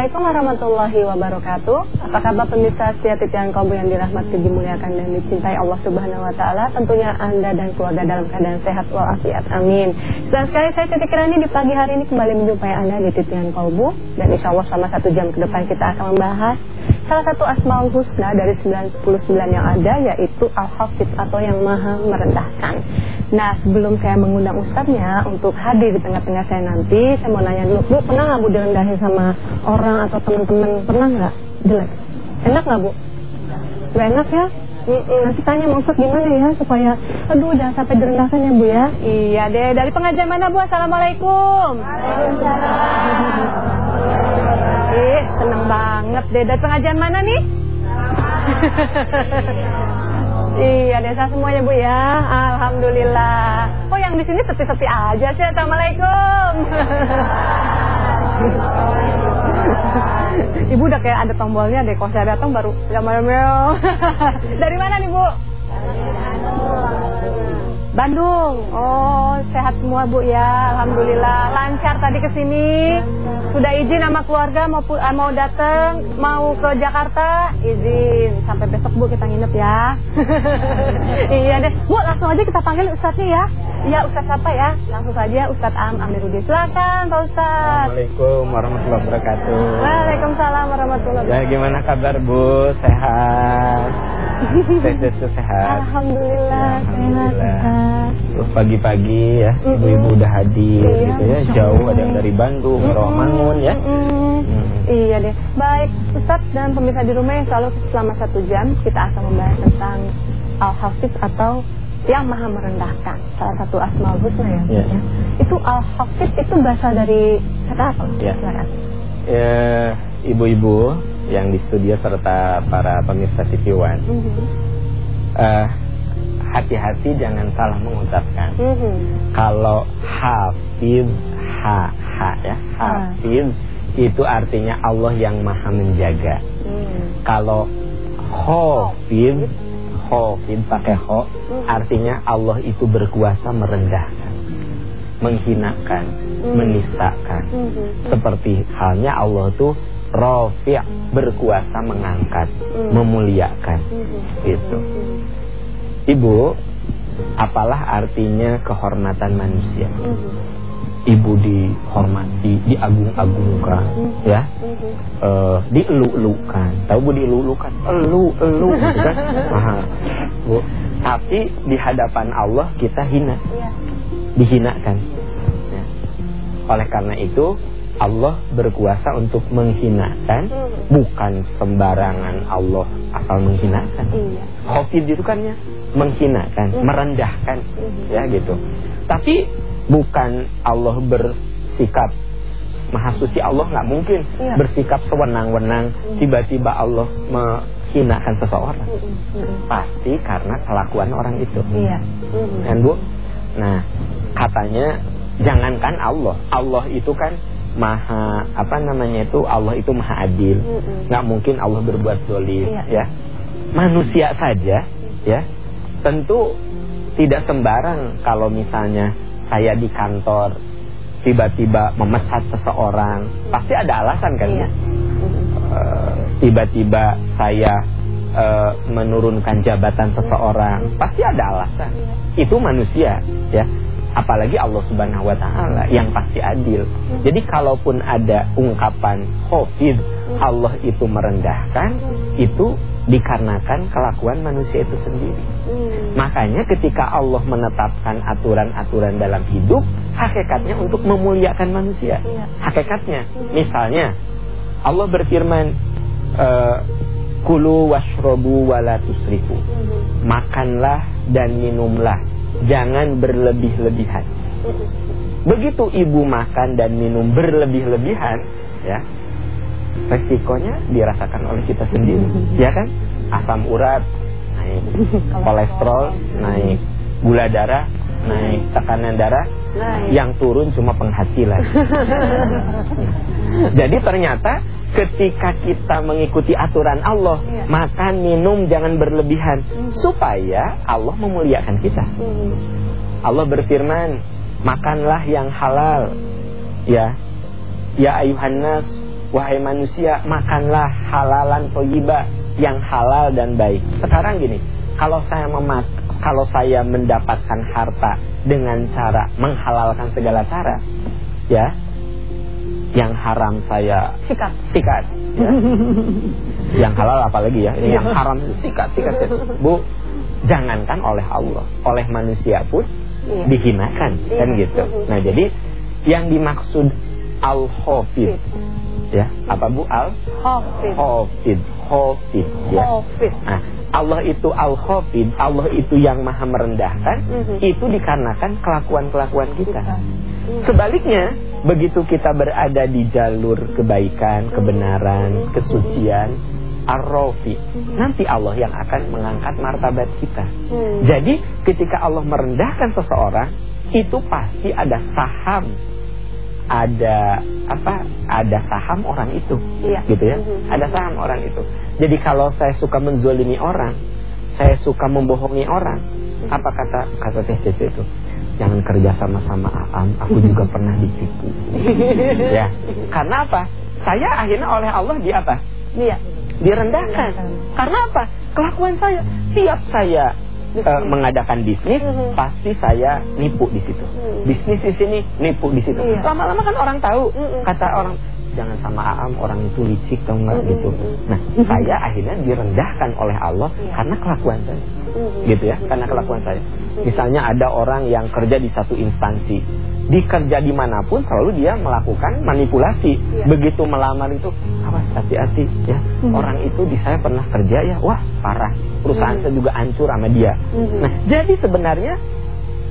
Assalamualaikum warahmatullahi wabarakatuh. Apa kabar pemirsa setia titian kalbu yang dirahmati, dimuliakan dan dicintai Allah Subhanahu wa taala? Tentunya Anda dan keluarga dalam keadaan sehat walafiat. Amin. Dan sekali saya Titi Kirani di pagi hari ini kembali menjumpai Anda di titian kalbu dan insya Allah selama satu jam ke depan kita akan membahas salah satu asmaul husna dari 99 yang ada yaitu Al-Hafidh atau yang maha merendahkan. Nah sebelum saya mengundang ustadznya untuk hadir di tengah-tengah saya nanti, saya mau nanya dulu, Bu pernah nggak Bu direndahin sama orang atau teman-teman? Pernah nggak? Jelek? Enak nggak Bu? Gak enak ya? Nanti tanya maksud gimana ya supaya aduh jangan sampai direndahkan ya Bu ya. Iya deh. Dari pengajian mana Bu? Assalamualaikum. Ih, seneng banget deh. Dari pengajian mana nih? iya, desa semuanya Bu ya. Alhamdulillah. Oh, yang di sini sepi-sepi aja sih. Assalamualaikum. Ibu udah kayak ada tombolnya deh. Kalau saya datang baru ya Dari mana nih Bu? Bandung. Oh, sehat semua Bu ya. Alhamdulillah. Lancar tadi ke sini. Sudah izin sama keluarga mau uh, mau datang, mau ke Jakarta, izin. Sampai besok Bu kita nginep ya. iya deh. Bu, langsung aja kita panggil Ustadznya ya. Iya, Ustadz siapa ya? Langsung saja Ustadz Am Amiruddin. Silakan Pak Ustadz. Assalamualaikum warahmatullahi wabarakatuh. Waalaikumsalam warahmatullahi wabarakatuh. Ya, gimana kabar Bu? Sehat? Sehat, sehat. Alhamdulillah, Alhamdulillah. sehat. Pagi-pagi ya, ibu-ibu udah hadir iya, gitu ya. Jauh ada yang dari Bandung, mm Romangun ya. Iya deh. Baik, Ustadz dan pemirsa di rumah yang selalu selama satu jam kita akan membahas tentang Al-Hafidh atau yang maha merendahkan salah satu asmaul husna ya, yeah. ya. itu al hafid itu berasal dari kata apa yeah. ya ibu-ibu yang di studio serta para pemirsa TV One mm -hmm. uh, hati-hati jangan salah mengucapkan mm -hmm. kalau hafid ha ha ya hafid ah. itu artinya Allah yang maha menjaga mm. kalau hafid khofid pakai kho artinya Allah itu berkuasa merendahkan menghinakan mm-hmm. menistakan mm-hmm. seperti halnya Allah itu rafi' berkuasa mengangkat mm-hmm. memuliakan itu Ibu apalah artinya kehormatan manusia ibu dihormati, diagung-agungkan, mm-hmm. ya, mm-hmm. uh, dielu-elukan. Tahu bu dielu-elukan, elu-elu, gitu kan? Bu. Tapi di hadapan Allah kita hina, yeah. dihinakan. Ya. Oleh karena itu Allah berkuasa untuk menghinakan, mm-hmm. bukan sembarangan Allah asal menghinakan. Iya. Khofid itu kan ya menghinakan, merendahkan, ya gitu. Tapi bukan Allah bersikap maha suci Allah nggak mungkin ya. bersikap sewenang-wenang hmm. tiba-tiba Allah menghinakan seseorang hmm, hmm. pasti karena kelakuan orang itu iya. kan bu nah katanya jangankan Allah Allah itu kan maha apa namanya itu Allah itu maha adil nggak mungkin Allah berbuat zolim iya. ya manusia saja ya tentu tidak sembarang kalau misalnya saya di kantor tiba-tiba memecat seseorang, pasti ada alasan kan ya? Tiba-tiba uh, saya uh, menurunkan jabatan seseorang, pasti ada alasan. Itu manusia, ya. Apalagi Allah Subhanahu wa taala yang pasti adil. Jadi kalaupun ada ungkapan khofid Allah itu merendahkan, itu dikarenakan kelakuan manusia itu sendiri. Hmm. Makanya ketika Allah menetapkan aturan-aturan dalam hidup, hakikatnya untuk memuliakan manusia. Ya. Hakikatnya, misalnya Allah berfirman, e, kulu washrobu wala tusrifu. Hmm. Makanlah dan minumlah, jangan berlebih-lebihan. Begitu ibu makan dan minum berlebih-lebihan, ya resikonya dirasakan oleh kita sendiri ya kan asam urat naik kolesterol naik gula darah naik tekanan darah naik. yang turun cuma penghasilan jadi ternyata ketika kita mengikuti aturan Allah ya. makan minum jangan berlebihan hmm. supaya Allah memuliakan kita hmm. Allah berfirman makanlah yang halal ya ya ayuhan nas wahai manusia makanlah halalan toyiba yang halal dan baik. Sekarang gini, kalau saya memak kalau saya mendapatkan harta dengan cara menghalalkan segala cara, ya, yang haram saya sikat, sikat, ya. yang halal apalagi ya, ini yang haram sikat, sikat, sikat. Bu, jangankan oleh Allah, oleh manusia pun iya. dihinakan iya. kan gitu. Nah, jadi yang dimaksud al-hafid ya, apa Bu al? Hafid. Hafid, hafid ya. Hafid. Nah, Allah itu al-hafid, Allah itu yang maha merendahkan, mm -hmm. itu dikarenakan kelakuan-kelakuan kita. Sebaliknya, begitu kita berada di jalur kebaikan, kebenaran, kesucian, ar-rafi. Nanti Allah yang akan mengangkat martabat kita. Hmm. Jadi ketika Allah merendahkan seseorang, itu pasti ada saham ada apa ada saham orang itu iya. gitu ya hmm. ada saham orang itu jadi kalau saya suka menzolimi orang saya suka membohongi orang hmm. apa kata kata teh Cece itu jangan kerja sama sama Aam aku juga pernah ditipu ya karena apa saya akhirnya oleh Allah di apa iya direndahkan. Karena apa? Kelakuan saya. Tiap saya uh, mengadakan bisnis, pasti saya nipu di situ. Bisnis di sini, nipu di situ. Iya. Lama-lama kan orang tahu. Kata orang, jangan sama Aam orang itu licik tau nggak gitu. Nah, saya akhirnya direndahkan oleh Allah iya. karena kelakuan saya. Gitu ya, karena kelakuan saya. Misalnya ada orang yang kerja di satu instansi di kerja di mana pun selalu dia melakukan manipulasi. Ya. Begitu melamar itu, awas hati-hati ya. Hmm. Orang itu di saya pernah kerja ya, wah parah. Perusahaan hmm. saya juga hancur sama dia. Hmm. Nah, jadi sebenarnya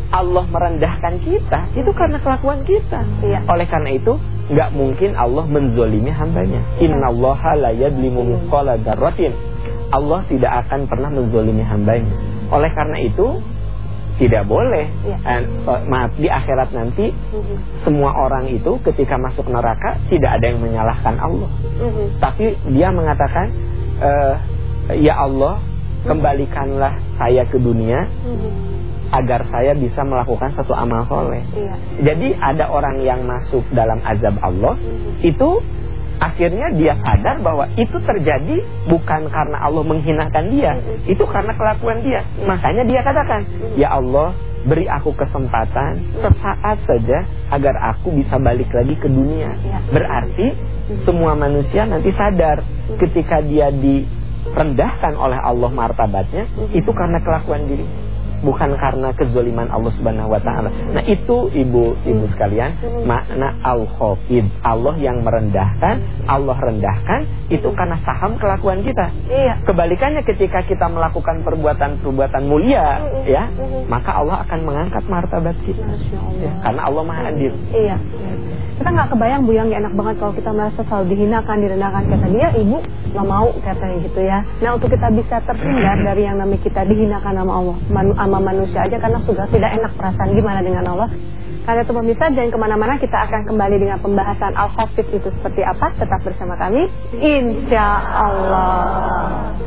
Allah merendahkan kita itu karena kelakuan kita. Ya. Oleh karena itu, nggak mungkin Allah menzolimi hambanya. Ya. Inna Allah la yadlimu mithqala dzarratin. Allah tidak akan pernah menzolimi hambanya. Oleh karena itu, tidak boleh. Ya. And, so, maaf di akhirat nanti mm-hmm. semua orang itu ketika masuk neraka tidak ada yang menyalahkan Allah. Mm-hmm. Tapi dia mengatakan e, ya Allah kembalikanlah saya ke dunia mm-hmm. Agar saya bisa melakukan satu amal soleh. Ya. Jadi ada orang yang masuk dalam azab Allah mm-hmm. itu akhirnya dia sadar bahwa itu terjadi bukan karena Allah menghinakan dia, itu karena kelakuan dia. Makanya dia katakan, "Ya Allah, beri aku kesempatan sesaat saja agar aku bisa balik lagi ke dunia." Berarti semua manusia nanti sadar ketika dia direndahkan oleh Allah martabatnya, itu karena kelakuan dirinya bukan karena kezoliman Allah Subhanahu wa taala. Nah, itu ibu-ibu sekalian, makna al-khafid. Allah yang merendahkan, Allah rendahkan itu karena saham kelakuan kita. Iya. Kebalikannya ketika kita melakukan perbuatan-perbuatan mulia, ya, maka Allah akan mengangkat martabat kita. Ya, karena Allah Maha Adil. Iya. Kita nggak kebayang Bu yang enak banget kalau kita merasa selalu dihinakan, direndahkan kata dia, ibu nggak mau katanya gitu ya. Nah, untuk kita bisa terhindar dari yang namanya kita dihinakan sama Allah, sama manusia aja karena sudah tidak enak perasaan. Gimana dengan Allah? Karena itu pemirsa dan ke mana-mana. Kita akan kembali dengan pembahasan Al-Hafid itu seperti apa. Tetap bersama kami. Insya Allah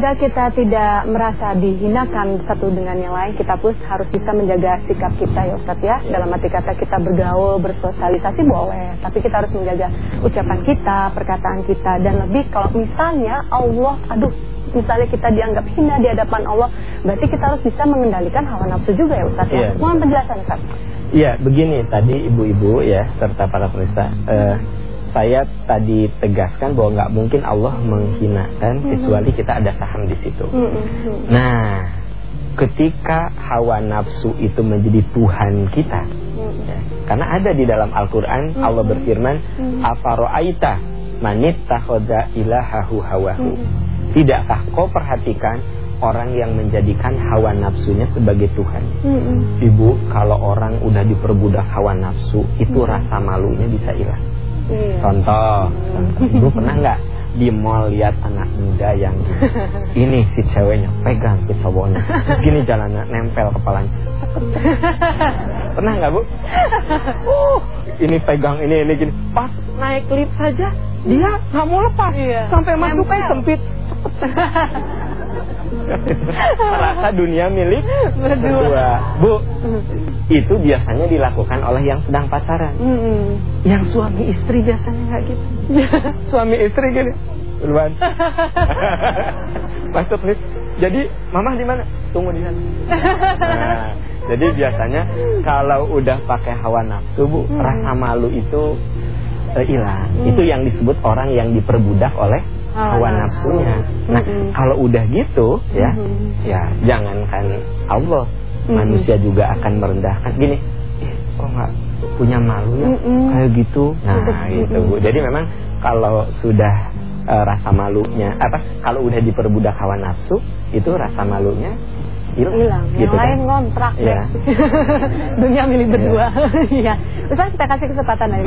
agar kita tidak merasa dihinakan satu dengan yang lain, kita pun harus bisa menjaga sikap kita ya Ustaz ya. Dalam arti kata kita bergaul, bersosialisasi boleh, tapi kita harus menjaga ucapan kita, perkataan kita, dan lebih kalau misalnya Allah, aduh, misalnya kita dianggap hina di hadapan Allah, berarti kita harus bisa mengendalikan hawa nafsu juga ya Ustaz ya. Yeah. Mohon penjelasan Ustaz. Iya, begini tadi ibu-ibu ya serta para pemirsa. Uh, saya tadi tegaskan bahwa nggak mungkin Allah menghinakan mm -hmm. kecuali kita ada saham di situ. Mm -hmm. Nah, ketika hawa nafsu itu menjadi Tuhan kita, mm -hmm. ya, karena ada di dalam Al-Quran mm -hmm. Allah berfirman, mm -hmm. "Afaroaita ilahahu hawahu." Mm -hmm. Tidakkah kau perhatikan orang yang menjadikan hawa nafsunya sebagai Tuhan. Mm -hmm. Ibu, kalau orang udah diperbudak hawa nafsu, itu mm -hmm. rasa malunya bisa hilang. Iya. Contoh, ibu pernah nggak di mall lihat anak muda yang ini si ceweknya pegang si cowoknya, terus gini jalannya nempel kepalanya. Pernah nggak bu? Uh, ini pegang ini ini gini. Pas naik lift saja dia nggak mau lepas. Iya. Sampai masuk sempit. Merasa dunia milik Berdua. Bu, itu biasanya dilakukan oleh yang sedang pacaran. Yang suami istri biasanya nggak gitu. suami istri gini. Duluan. Masuk lift. Jadi mama di mana? Tunggu di sana. Nah, jadi biasanya kalau udah pakai hawa nafsu, Bu, Hmm. rasa malu itu eh, hilang. Hmm. Itu yang disebut orang yang diperbudak oleh Hawa hawa nafsu. nafsunya. Nah, Mm-mm. kalau udah gitu ya, Mhm. ya jangankan Allah, Mm-mm. manusia juga akan merendahkan. Gini, "Ih, kok nggak punya malu ya kayak gitu. Nah, gitu Bu. Jadi memang kalau sudah eh, rasa malunya apa kalau udah diperbudak hawa nafsu, itu rasa malunya hilang. hilang. Yang Gitu kan. lain ngontrak. Iya. Dunia milik berdua. Iya. Ustaz kita kasih kesempatan dari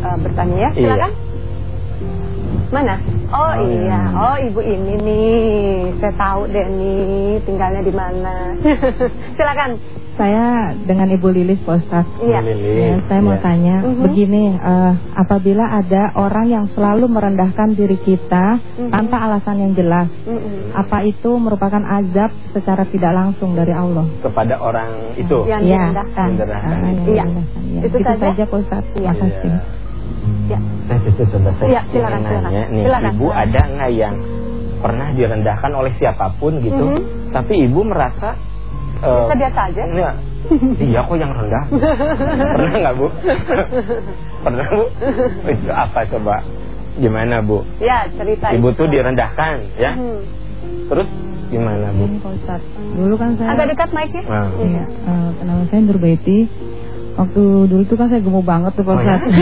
uh, bertanya ya. Iya. Mana? Oh, Oh, iya. iya. Oh ibu ini nih. Saya tahu deh nih tinggalnya di mana. Silakan. Saya dengan Ibu Lilis Pak Ustaz. Iya. Ya, saya mau ya. tanya Mhm. begini, eh, apabila ada orang yang selalu merendahkan diri kita Mhm. tanpa alasan yang jelas, Mm-mm. apa itu merupakan azab secara tidak langsung dari Allah? kepada orang itu. Yang Iya. direndahkan. Ah, Iya. direndahkan, iya. Itu Itu saja? saja Pak Ustaz. Iya. Terima kasih. Ya. Saya itu coba saya Iya, silakan, ingin nanya silakan. nih, Silakan, ibu silakan. ada nggak yang pernah direndahkan oleh siapa pun gitu, Mhm. tapi ibu merasa eh, Biasa-biasa aja. Enggak. Dia kok yang rendah? Pernah nggak bu? Pernah bu? Itu apa coba? Gimana bu? Ya, cerita Ibu itu. tuh direndahkan ya? Hmm. Terus gimana bu? Ini Pak Ustaz. Dulu kan saya Agak dekat mic-nya. Nah. Iya, eh, nama saya Nurbaiti. Waktu dulu tuh kan saya gemuk banget tuh Pak Oh, ya? Ustaz.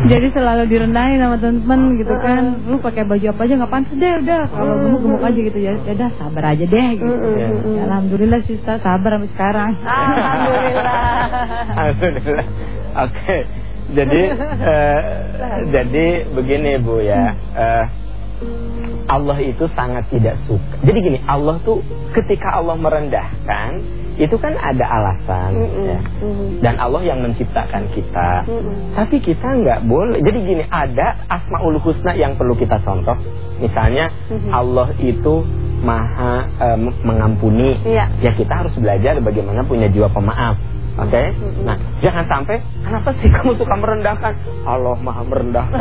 Jadi selalu direndahin sama teman-teman gitu kan. Lu pakai baju apa aja nggak pantas deh udah. Kalau gemuk-gemuk aja gitu ya. Ya udah sabar aja deh gitu. Iya. Ya, Alhamdulillah sih Ustaz, sabar sampai sekarang. Alhamdulillah. Alhamdulillah. Oke. Jadi eh, jadi begini Bu ya. Eh, Allah itu sangat tidak suka. Jadi gini, Allah tuh ketika Allah merendahkan, itu kan ada alasan Mm-mm. ya. Mm-mm. Dan Allah yang menciptakan kita. Mm-mm. Tapi kita nggak boleh. Jadi gini, ada asmaul husna yang perlu kita contoh. Misalnya Mhm. Allah itu maha eh, mengampuni. Iya. Ya kita harus belajar bagaimana punya jiwa pemaaf. Oke. Mhm. Nah, jangan sampai kenapa sih kamu suka merendahkan? Allah maha merendahkan.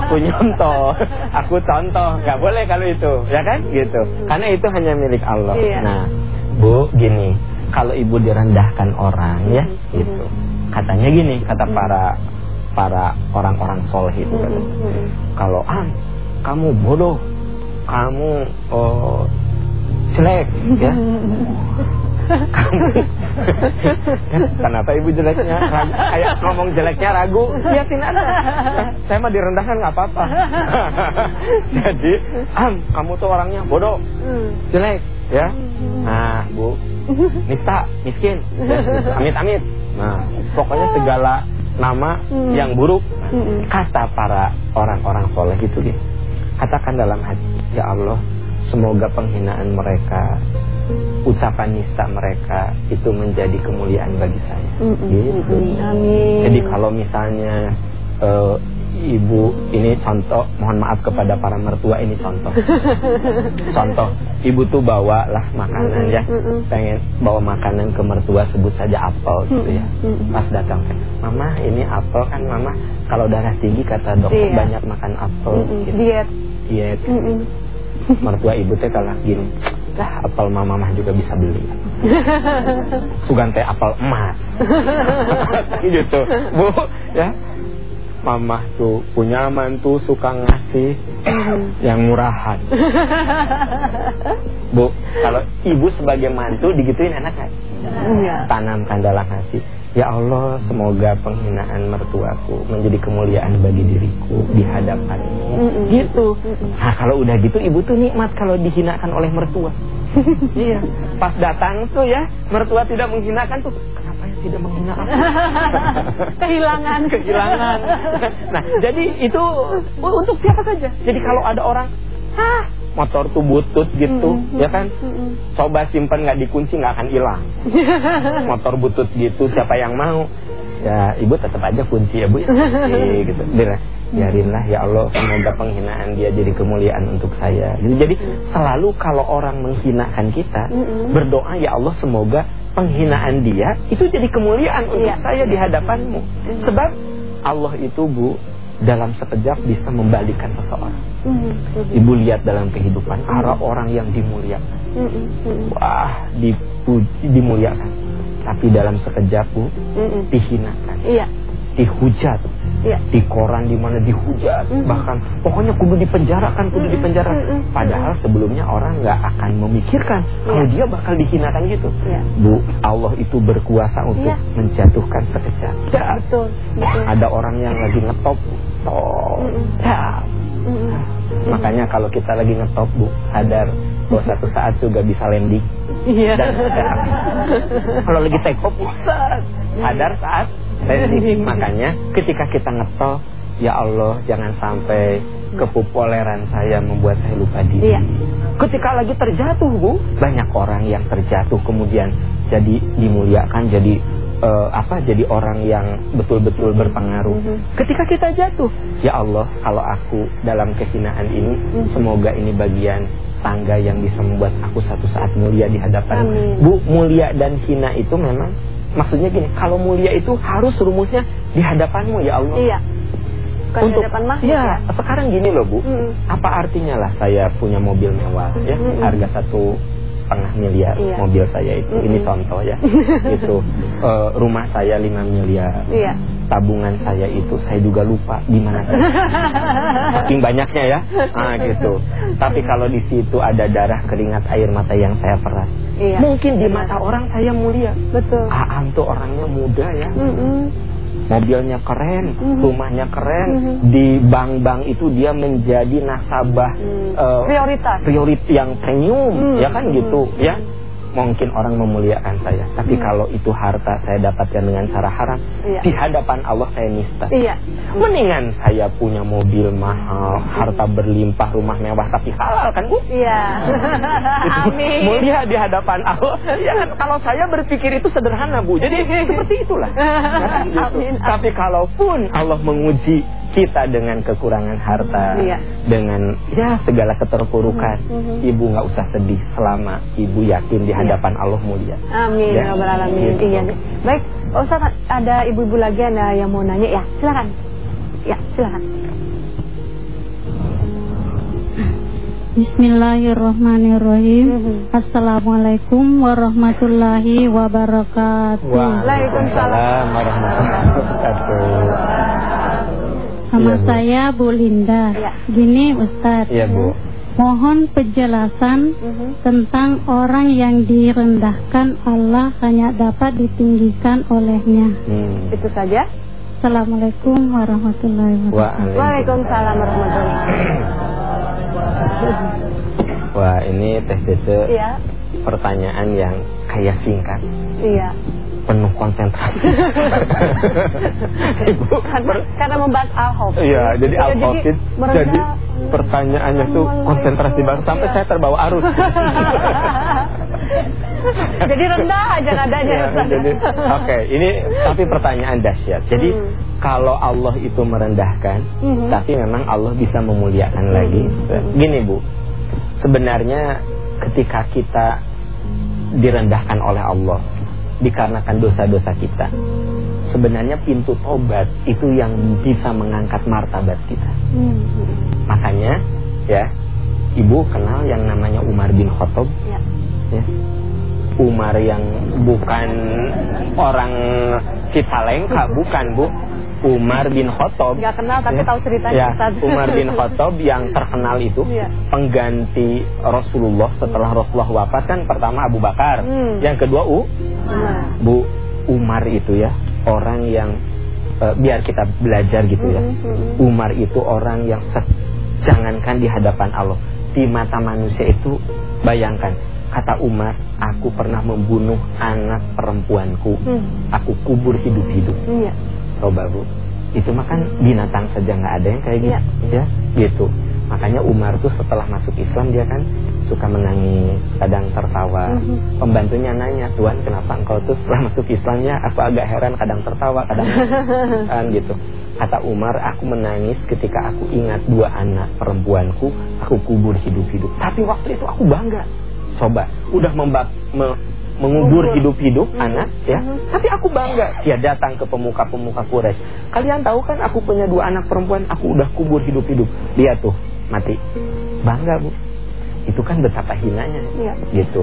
aku nyontoh, aku contoh. nggak boleh kalau itu, ya kan? Gitu. Karena itu hanya milik Allah. Iya. Nah, Bu, gini, kalau ibu direndahkan orang ya, gitu. Katanya gini, kata para para orang-orang soleh itu. Kalau ah, kamu bodoh, kamu oh, jelek, ya. Kamu. Kenapa ibu jeleknya? Ragu- kayak ngomong jeleknya ragu. Liatin aja. Ya, saya mah direndahkan nggak apa-apa. Jadi am kamu tuh orangnya bodoh. Mm. jelek ya? Nah bu. Nista miskin. Amit amit nah pokoknya segala nama Hmm. yang buruk kata para orang-orang soleh itu gitu katakan dalam hati ya Allah semoga penghinaan mereka ucapan nista mereka itu menjadi kemuliaan bagi saya Mm-mm. gitu Mm-mm. Amin. jadi kalau misalnya eh, ibu ini contoh mohon maaf kepada para mertua ini contoh contoh ibu tuh bawa lah makanan ya Mm-mm. pengen bawa makanan ke mertua sebut saja apel gitu ya pas datang mama ini apel kan mama kalau darah tinggi kata dokter Iya. banyak makan apel gitu. Diet. diet Mm-mm. Mertua ibu teh kalah gini. Lah. Apel mama mah juga bisa beli. Sugan teh apel emas. Gitu. Bu ya. Mama tuh punya mantu suka ngasih yang murahan. Bu kalau ibu sebagai mantu digituin enak kan tanamkan dalam hati Ya Allah semoga penghinaan mertuaku Menjadi kemuliaan bagi diriku Di hadapanmu. Mm-mm. Gitu. Mm-mm. Nah kalau udah gitu ibu tuh nikmat Kalau dihinakan oleh mertua. Iya. Pas datang tuh ya Mertua tidak menghinakan tuh Kenapa ya tidak menghina aku? Kehilangan. Kehilangan. Nah jadi itu Untuk siapa saja. Jadi kalau ada orang Hah motor tuh butut gitu, Mm -mm. ya kan? Mm -mm. Coba simpen nggak dikunci nggak akan hilang. motor butut gitu, siapa yang mau? Ya, ibu tetap aja kunci ya bu ya. Kunci, gitu. Biar, biarinlah ya Allah, semoga penghinaan dia jadi kemuliaan untuk saya. Gitu. Jadi selalu kalau orang menghinakan kita, berdoa ya Allah semoga penghinaan dia itu jadi kemuliaan untuk Iya. saya di hadapanmu. Sebab Allah itu bu dalam sekejap bisa membalikan seseorang. Mm -mm. Ibu lihat dalam kehidupan ada orang yang dimuliakan. Mm -mm. Mm Wah, dipuji, dimuliakan. Tapi dalam sekejap bu -mm. dihinakan, Iya. dihujat, Iya. di koran di mana dihujat, Mhm. bahkan pokoknya kudu dipenjarakan, kudu Mhm. dipenjara. Mhm. Padahal sebelumnya orang nggak akan memikirkan kalau Iya. dia bakal dihinakan gitu. Iya. Bu, Allah itu berkuasa untuk Iya. menjatuhkan sekejap. Dak. Betul. Betul. Ada orang yang lagi ngetop, top, Mhm. cap. Mm -mm. Makanya kalau kita lagi ngetop bu, sadar bahwa satu saat juga bisa landing. Iya. Dan kalau lagi take off, sadar saat landing. Makanya ketika kita ngetop, ya Allah jangan sampai kepopuleran saya membuat saya lupa diri. Iya. Ketika lagi terjatuh bu, banyak orang yang terjatuh kemudian jadi dimuliakan, jadi eh, apa? Jadi orang yang betul-betul berpengaruh. Mhm. Ketika kita jatuh, ya Allah, kalau aku dalam kehinaan ini, Mhm. semoga ini bagian tangga yang bisa membuat aku satu saat mulia di hadapan. Amin. Bu, mulia dan hina itu memang maksudnya gini, kalau mulia itu harus rumusnya di hadapanmu ya Allah. Iya. Bukan di depan makhluk ya, ya. sekarang gini loh Bu, Mm. apa artinya lah saya punya mobil mewah ya, Mm-mm. harga satu setengah miliar Iya. mobil saya itu, ini Mm-mm. contoh ya, itu eh, rumah saya 5 miliar, Iya. tabungan saya itu saya juga lupa di mana saking banyaknya ya, ah gitu. Tapi kalau di situ ada darah keringat air mata yang saya peras, Iya. mungkin di mata orang saya mulia. Betul. Aan tuh orangnya muda ya, Mm-mm. Mobilnya keren, Mhm. rumahnya keren, Mhm. di bank-bank itu dia menjadi nasabah Hmm. eh, Prioritas. priorit yang premium, Hmm. ya kan gitu, ya. Mungkin orang memuliakan saya, tapi Hmm. kalau itu harta saya dapatkan dengan cara haram, Iya. di hadapan Allah saya nista. Iya. Mendingan saya punya mobil mahal, harta berlimpah, rumah mewah tapi halal kan, Bu? Iya. Itu Amin. mulia di hadapan Allah. Ya kan kalau saya berpikir itu sederhana Bu. Jadi seperti itulah. Ya, gitu. Amin. Tapi kalaupun Allah menguji kita dengan kekurangan harta, Iya. dengan ya segala keterpurukan, Mhm. ibu nggak usah sedih selama ibu yakin di hadapan Allah mulia. Amin Ya. ya rabbal alamin. Gitu. Iya. Baik, Pak Ustaz ada ibu-ibu lagi ada yang mau nanya ya, silakan. Ya, silakan. Bismillahirrahmanirrahim. Mhm. Assalamualaikum warahmatullahi wabarakatuh. Waalaikumsalam. warahmatullahi wabarakatuh. Nama Iya, Bu. saya Bu Linda. Iya. Gini Ustadz, Iya Bu. mohon penjelasan Mhm. tentang orang yang direndahkan Allah hanya dapat ditinggikan olehnya. Hmm. Itu saja. Assalamualaikum warahmatullahi wabarakatuh. Waalaikumsalam warahmatullahi Wah ini Teh Cece Iya. pertanyaan yang kayak singkat Iya. Penuh konsentrasi. Ibu Karena, karena membahas Ahok. Iya, jadi Iya, al-Covid merendah- jadi pertanyaannya tuh konsentrasi banget sampai Iya. saya terbawa arus. Jadi rendah aja nadanya. Ya, jadi oke, ini tapi pertanyaan dahsyat. Jadi Hmm. kalau Allah itu merendahkan, Mhm. tapi memang Allah bisa memuliakan Hmm. lagi. Gini, Bu. Sebenarnya ketika kita direndahkan oleh Allah dikarenakan dosa-dosa kita, sebenarnya pintu tobat itu yang bisa mengangkat martabat kita. Hmm. Makanya ya, Ibu kenal yang namanya Umar bin Khattab Ya. ya. Umar yang bukan orang Cicalengka, bukan Bu. Umar bin Khattab. Nggak kenal tapi Ya. tahu ceritanya, Ya. Umar bin Khattab yang terkenal itu Iya. pengganti Rasulullah setelah Rasulullah wafat kan pertama Abu Bakar, Hmm. yang kedua U Nah. Bu Umar itu ya orang yang eh, biar kita belajar gitu ya. Mm, mm, mm. Umar itu orang yang jangankan di hadapan Allah, di mata manusia itu bayangkan kata Umar, aku pernah membunuh anak perempuanku, Hmm. aku kubur hidup-hidup. Iya. Coba Bu, itu mah kan binatang saja nggak ada yang kayak gitu, Iya. ya gitu. Makanya Umar tuh setelah masuk Islam dia kan suka menangis, kadang tertawa. Mhm. Pembantunya nanya, Tuhan kenapa engkau tuh setelah masuk Islamnya aku agak heran, kadang tertawa, kadang kan gitu. Kata Umar, aku menangis ketika aku ingat dua anak perempuanku, aku kubur hidup-hidup. Tapi waktu itu aku bangga. Coba, udah membak, me- mengubur hidup-hidup Mhm. anak ya. Mhm. Tapi aku bangga dia datang ke pemuka-pemuka Quraisy. Kalian tahu kan aku punya dua anak perempuan, aku udah kubur hidup-hidup. Lihat tuh, mati. Bangga, Bu. Itu kan betapa hinanya. Iya. Gitu.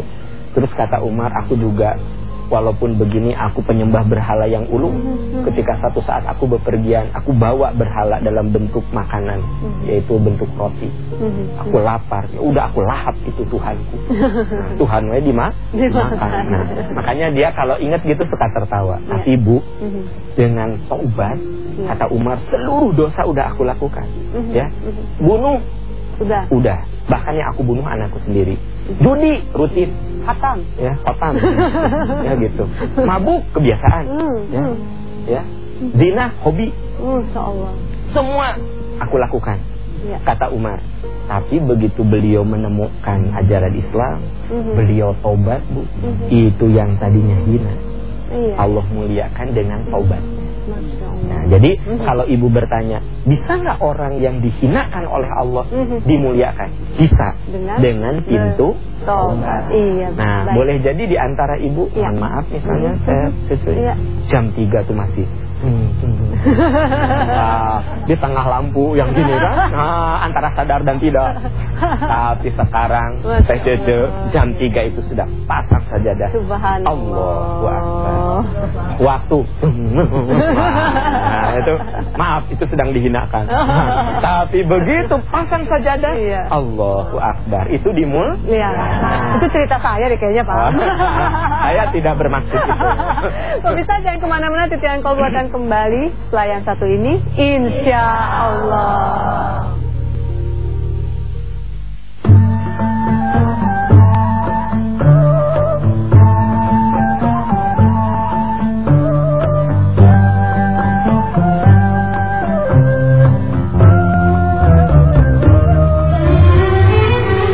Terus kata Umar, aku juga walaupun begini aku penyembah berhala yang ulung. Mhm. Ketika satu saat aku bepergian, aku bawa berhala dalam bentuk makanan, Mhm. yaitu bentuk roti. Mhm. Aku lapar, ya udah aku lahap itu Tuhanku. Nah, Tuhan dima, Dimakan. Nah, makanya dia kalau ingat gitu suka tertawa. Iya. Tapi Bu, Mhm. dengan taubat, Iya. kata Umar, seluruh dosa udah aku lakukan. Ya, bunuh Sudah. udah, bahkan yang aku bunuh anakku sendiri. Judi rutin, Hatam. ya kotam, ya gitu. Mabuk kebiasaan, Hmm. ya, hmm. ya. Zina hobi, Masya Allah. semua aku lakukan. Ya. Kata Umar. Tapi begitu beliau menemukan ajaran Islam, beliau taubat bu. Itu yang tadinya hina, Iya. Allah muliakan dengan taubat. Nah, jadi Mhm. kalau ibu bertanya, bisa nggak orang yang dihinakan oleh Allah Mhm. dimuliakan? Bisa Dengan- dengan pintu Taubat. Iya. Nah, baik. boleh jadi di antara ibu, mohon maaf misalnya Mhm. saya cucu Iya. jam 3 tuh masih hmm. Nah, di tengah lampu yang gini kan, nah, antara sadar dan tidak. Tapi sekarang teh Allah. jam 3 itu sudah pasang sajadah. Subhanallah. Allahu Akbar. Waktu. Nah, itu maaf itu sedang dihinakan. Tapi begitu pasang sajadah, Iya. Allahu Akbar. Itu dimul Iya. Itu cerita saya deh kayaknya Pak. Saya tidak bermaksud itu. Pemirsa jangan ke mana-mana titian kolbu akan kembali setelah yang satu ini Insya Allah